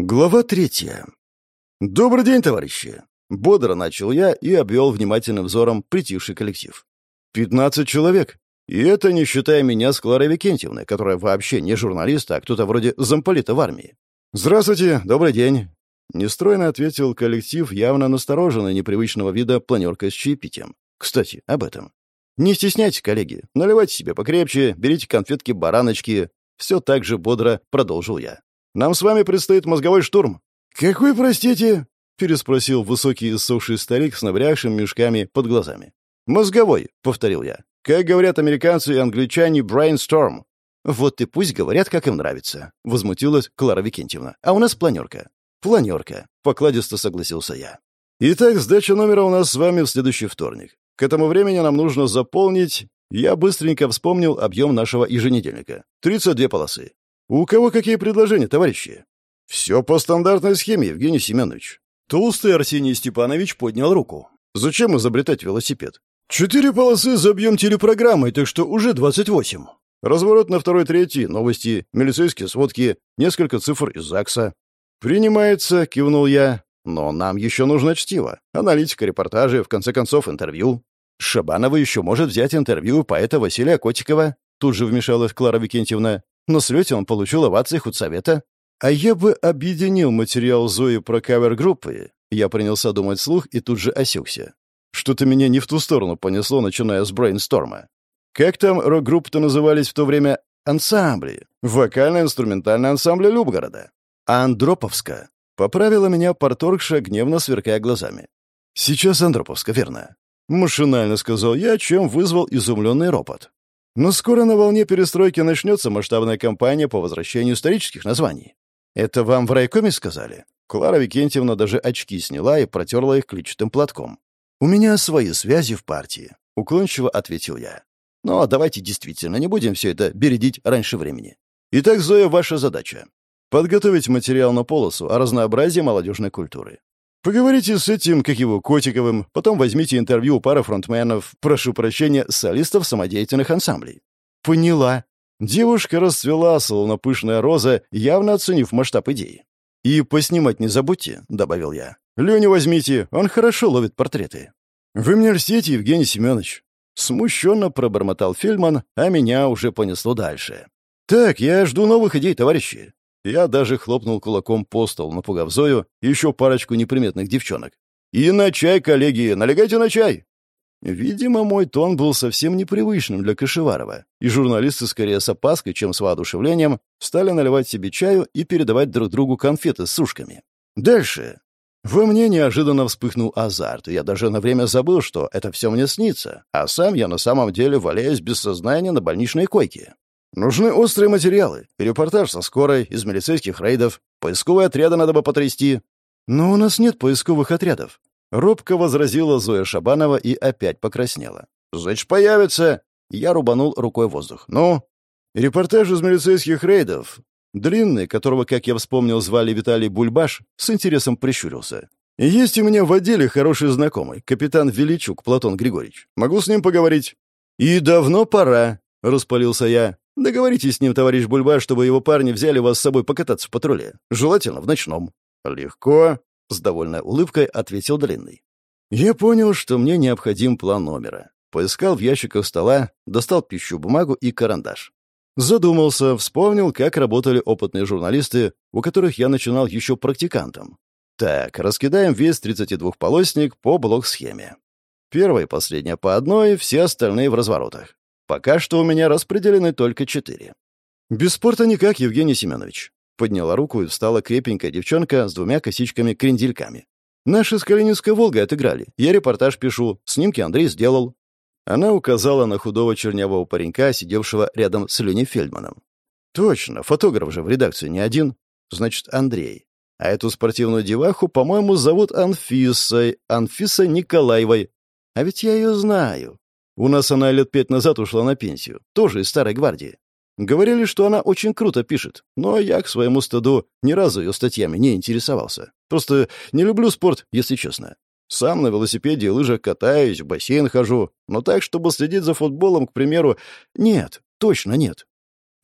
Глава третья. «Добрый день, товарищи!» Бодро начал я и обвел внимательным взором притихший коллектив. «Пятнадцать человек. И это не считая меня с Кларой Викентьевной, которая вообще не журналист, а кто-то вроде замполита в армии. «Здравствуйте, добрый день!» Нестройно ответил коллектив, явно настороженный непривычного вида планеркой с чаепитием. «Кстати, об этом. Не стесняйтесь, коллеги. Наливайте себе покрепче, берите конфетки-бараночки». Все так же бодро продолжил я. Нам с вами предстоит мозговой штурм». «Какой, простите?» — переспросил высокий иссохший старик с набрякшими мешками под глазами. «Мозговой», — повторил я. «Как говорят американцы и англичане, brainstorm». «Вот и пусть говорят, как им нравится», — возмутилась Клара Викентьевна. «А у нас планерка». «Планерка», — покладисто согласился я. «Итак, сдача номера у нас с вами в следующий вторник. К этому времени нам нужно заполнить...» Я быстренько вспомнил объем нашего еженедельника. 32 полосы. «У кого какие предложения, товарищи?» «Все по стандартной схеме, Евгений Семенович». Толстый Арсений Степанович поднял руку. «Зачем изобретать велосипед?» «Четыре полосы забьем телепрограммой, так что уже двадцать восемь». Разворот на второй-третий, новости, милицейские сводки, несколько цифр из ЗАГСа. «Принимается», — кивнул я. «Но нам еще нужно чтиво. Аналитика, репортажи, в конце концов, интервью». «Шабанова еще может взять интервью поэта Василия Котикова», — тут же вмешалась Клара Викентьевна. На слете он получил овации худсовета. А я бы объединил материал Зои про кавер-группы. Я принялся думать вслух и тут же осекся. Что-то меня не в ту сторону понесло, начиная с брейнсторма. Как там рок-группы-то назывались в то время? Ансамбли. Вокально-инструментальный ансамбль Любгорода. А Андроповска. Поправила меня порторгша, гневно сверкая глазами. «Сейчас Андроповска, верно?» Машинально сказал я, чем вызвал изумленный ропот. Но скоро на волне перестройки начнется масштабная кампания по возвращению исторических названий. Это вам в райкоме сказали? Клара Викентьевна даже очки сняла и протерла их клетчатым платком. «У меня свои связи в партии», — уклончиво ответил я. «Но «Ну, а давайте действительно не будем все это бередить раньше времени. Итак, Зоя, ваша задача — подготовить материал на полосу о разнообразии молодежной культуры. Поговорите с этим, как его, Котиковым, потом возьмите интервью у пары фронтменов, прошу прощения, солистов самодеятельных ансамблей. Поняла. Девушка расцвела, словно пышная роза, явно оценив масштаб идеи. «И поснимать не забудьте», — добавил я. «Леню возьмите, он хорошо ловит портреты». «Вы мне льстите, Евгений Семенович». Смущенно пробормотал Фельдман, а меня уже понесло дальше. «Так, я жду новых идей, товарищи. Я даже хлопнул кулаком по столу, напугав Зою и еще парочку неприметных девчонок. «И на чай, коллеги! Налегайте на чай!» Видимо, мой тон был совсем непривычным для Кашеварова, и журналисты скорее с опаской, чем с воодушевлением, стали наливать себе чаю и передавать друг другу конфеты с сушками. Дальше. Во мне неожиданно вспыхнул азарт, и я даже на время забыл, что это все мне снится, а сам я на самом деле валяюсь без сознания на больничной койке. Нужны острые материалы. Репортаж со скорой, из милицейских рейдов. Поисковые отряды надо бы потрясти. Но у нас нет поисковых отрядов. Робко возразила Зоя Шабанова и опять покраснела. «Значит, появится!» Я рубанул рукой воздух. «Ну?» Репортаж из милицейских рейдов. Длинный, которого, как я вспомнил, звали Виталий Бульбаш, с интересом прищурился. «Есть у меня в отделе хороший знакомый, капитан Величук Платон Григорьевич. Могу с ним поговорить?» «И давно пора», — распалился я. Договоритесь с ним, товарищ Бульба, чтобы его парни взяли вас с собой покататься в патруле. Желательно в ночном». «Легко», — с довольной улыбкой ответил Длинный. Я понял, что мне необходим план номера. Поискал в ящиках стола, достал пищу, бумагу и карандаш. Задумался, вспомнил, как работали опытные журналисты, у которых я начинал еще практикантом. Так, раскидаем весь 32-полосник по блок-схеме. Первая и последняя по одной, все остальные в разворотах. Пока что у меня распределены только четыре. Без спорта никак, Евгений Семенович. Подняла руку и встала крепенькая девчонка с двумя косичками-крендельками. Наши с Калининской «Волгой» отыграли. Я репортаж пишу, снимки Андрей сделал. Она указала на худого чернявого паренька, сидевшего рядом с Леней Фельдманом. Точно, фотограф же в редакции не один. Значит, Андрей. А эту спортивную деваху, по-моему, зовут Анфисой, Анфиса Николаевой. А ведь я ее знаю. У нас она лет пять назад ушла на пенсию, тоже из старой гвардии. Говорили, что она очень круто пишет, но я, к своему стыду, ни разу ее статьями не интересовался. Просто не люблю спорт, если честно. Сам на велосипеде и лыжах катаюсь, в бассейн хожу, но так, чтобы следить за футболом, к примеру, нет, точно нет.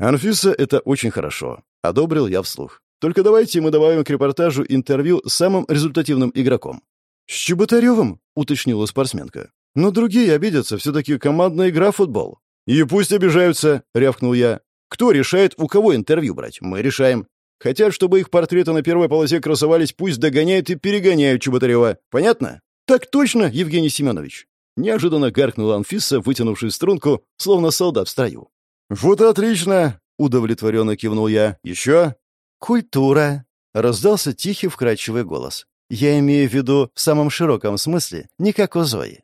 Анфиса — это очень хорошо, одобрил я вслух. Только давайте мы добавим к репортажу интервью с самым результативным игроком». «С Чеботаревым?» — уточнила спортсменка. «Но другие обидятся, все-таки командная игра в футбол». «И пусть обижаются», — рявкнул я. «Кто решает, у кого интервью брать? Мы решаем. Хотят, чтобы их портреты на первой полосе красовались, пусть догоняют и перегоняют Чеботарева. Понятно?» «Так точно, Евгений Семенович!» Неожиданно гаркнула Анфиса, вытянувшись струнку, словно солдат в строю. «Вот отлично!» — удовлетворенно кивнул я. «Еще?» «Культура!» — раздался тихий вкрадчивый голос. «Я имею в виду в самом широком смысле, не как у Зои».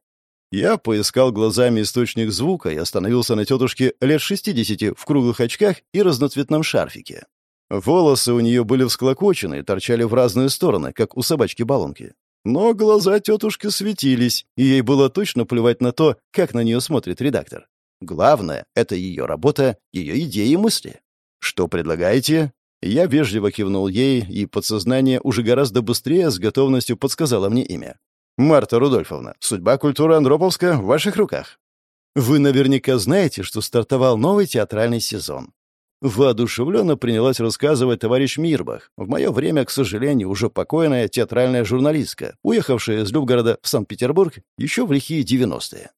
Я поискал глазами источник звука и остановился на тетушке лет шестидесяти в круглых очках и разноцветном шарфике. Волосы у нее были всклокочены и торчали в разные стороны, как у собачки-баллонки. Но глаза тетушки светились, и ей было точно плевать на то, как на нее смотрит редактор. Главное — это ее работа, ее идеи и мысли. «Что предлагаете?» Я вежливо кивнул ей, и подсознание уже гораздо быстрее с готовностью подсказало мне имя. «Марта Рудольфовна, судьба культуры Андроповска в ваших руках». «Вы наверняка знаете, что стартовал новый театральный сезон. Воодушевленно принялась рассказывать товарищ Мирбах, в мое время, к сожалению, уже покойная театральная журналистка, уехавшая из Любгорода в Санкт-Петербург еще в лихие девяностые.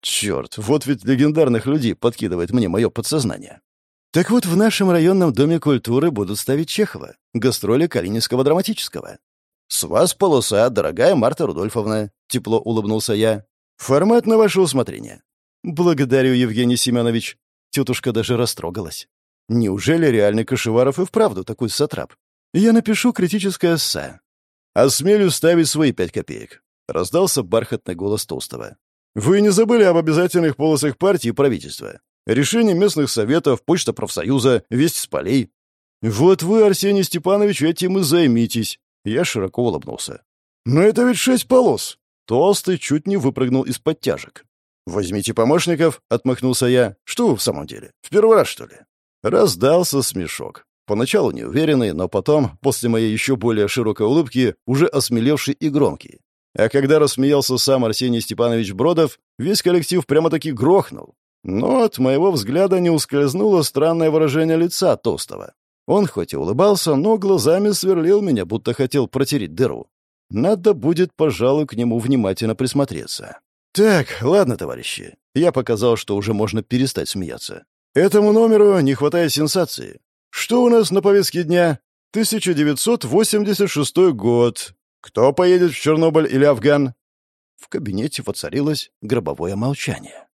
Черт, вот ведь легендарных людей подкидывает мне мое подсознание. Так вот, в нашем районном доме культуры будут ставить Чехова, гастроли Калининского драматического. «С вас полоса, дорогая Марта Рудольфовна», — тепло улыбнулся я. «Формат на ваше усмотрение». «Благодарю, Евгений Семенович». Тетушка даже растрогалась. Неужели реальный Кашеваров и вправду такой сатрап? Я напишу критическое эссе. «Осмелюсь ставить свои пять копеек», — раздался бархатный голос Толстого. «Вы не забыли об обязательных полосах партии и правительства? Решение местных советов, почта профсоюза, весть с полей. Вот вы, Арсений Степанович, этим и займитесь». Я широко улыбнулся. «Но это ведь шесть полос!» Толстый чуть не выпрыгнул из подтяжек. «Возьмите помощников», — отмахнулся я. «Что вы в самом деле? В первый раз, что ли?» Раздался смешок. Поначалу неуверенный, но потом, после моей еще более широкой улыбки, уже осмелевший и громкий. А когда рассмеялся сам Арсений Степанович Бродов, весь коллектив прямо-таки грохнул. Но от моего взгляда не ускользнуло странное выражение лица Толстого. Он хоть и улыбался, но глазами сверлил меня, будто хотел протереть дыру. Надо будет, пожалуй, к нему внимательно присмотреться. «Так, ладно, товарищи». Я показал, что уже можно перестать смеяться. Этому номеру не хватает сенсации. Что у нас на повестке дня? 1986 год. Кто поедет в Чернобыль или Афган? В кабинете воцарилось гробовое молчание.